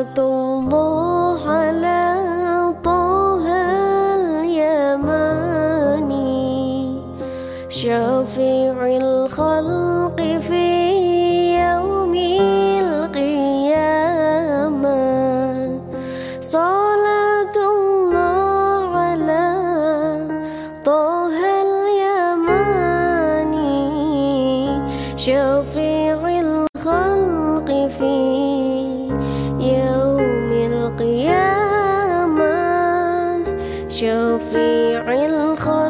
صلاة الله على طه اليماني شفيع الخلق في يوم القيامة. صلاة الله على طه اليماني شفيع الخلق في شفيع الخلق